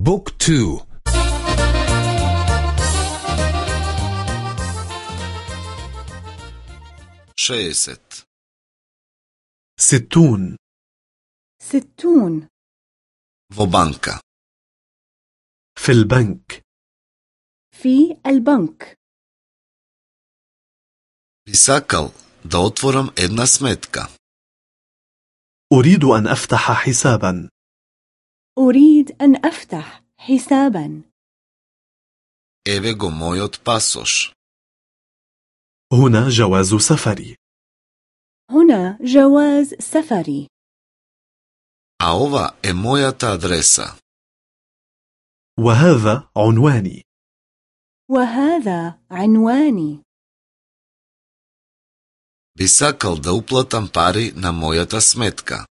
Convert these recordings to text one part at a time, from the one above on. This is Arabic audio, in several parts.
بوك تو شيست ستون ستون وبانكا في البنك في البنك بساكل да отворам една сметка. أريد أن أفتح حسابا أريد أن أفتح حسابا Еве го мојот пасош. هنا جواز سفري هنا جواز سفري А ова е мојата адреса. وهذا عنواني وهذا عنواني Би сакал да уплатам пари на мојата сметка.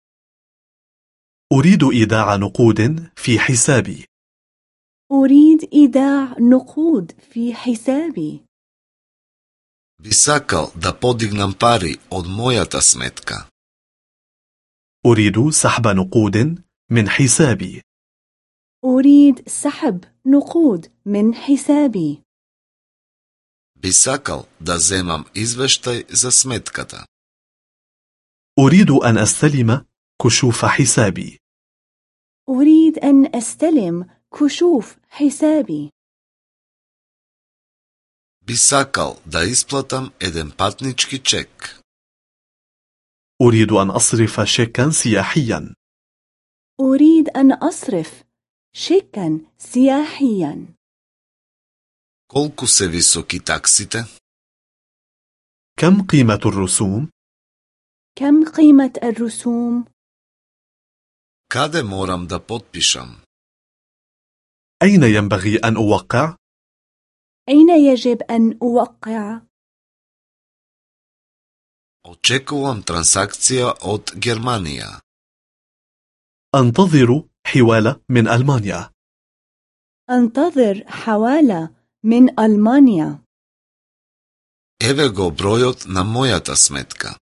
أريد إيداع نقود في حسابي أريد إيداع نقود في حسابي Би сакал да подигнам пари од мојата сметка. أريد سحب نقود من حسابي أريد سحب نقود من حسابي Би сакал да земам извештај за сметката. أريد أن أستلم كشوف حسابي أريد أن أستلم كشوف حسابي Би сакал да исплатам еден патнички чек. أريد أن أصرف شيكا سياحيا أريد أن أصرف شيكا سياحيا Колку се високи таксите? كم قيمة الرسوم؟ كم قيمة الرسوم؟ Каде морам да потпишам? أين ينبغي أن أوقع؟ أين يجب أن أوقع؟ Очекувам трансакција од Германија. أنتظر حوالة من ألمانيا أنتظر حوالة من ألمانيا Еве го бројот на мојата сметка.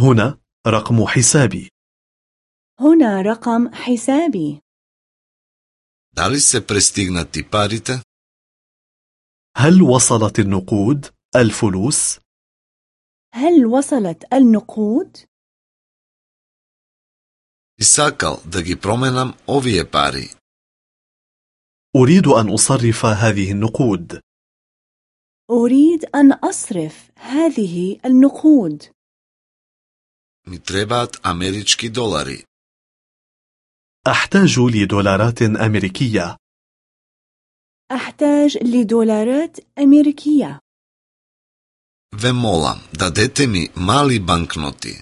هنا رقم حسابي هنا رقم حسابي Дали се пристигнати парите? هل وصلت النقود الفلوس؟ هل وصلت النقود؟ Би сакал да ги променам овие пари. أريد أن أصرف هذه النقود أريد أن أصرف هذه النقود Ми требаат амерички долари. أحتاج لدولارات أمريكية. أحتاج لدولارات أمريكية. Ve molam, dadete mi mali banknoti.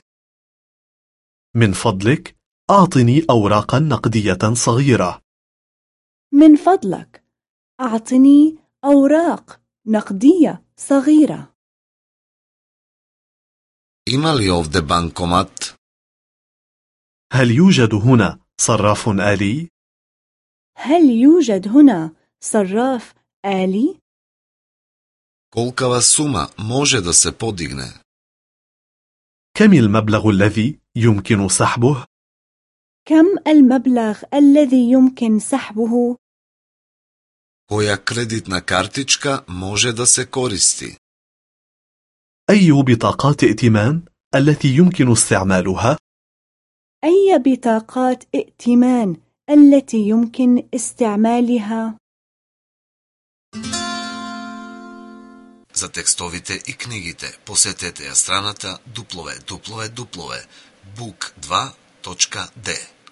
من فضلك أعطني أوراقا نقدية صغيرة. من فضلك أعطني أوراق نقدية صغيرة. إما لي أوفد بانكومات؟ هل يوجد هنا صراف آلي؟ هل يوجد هنا صراف آلي؟ Колкава сума може да се подигне? كم المبلغ الذي يمكن سحبه؟ كم المبلغ الذي يمكن سحبه؟ Која кредитна картичка може да се користи? أي بطاقات ائتمان التي يمكن استعمالها؟ أي بطاقات ائتمان التي يمكن استعمالها؟ За текстовите и книгите посетете ја страната www.book2.de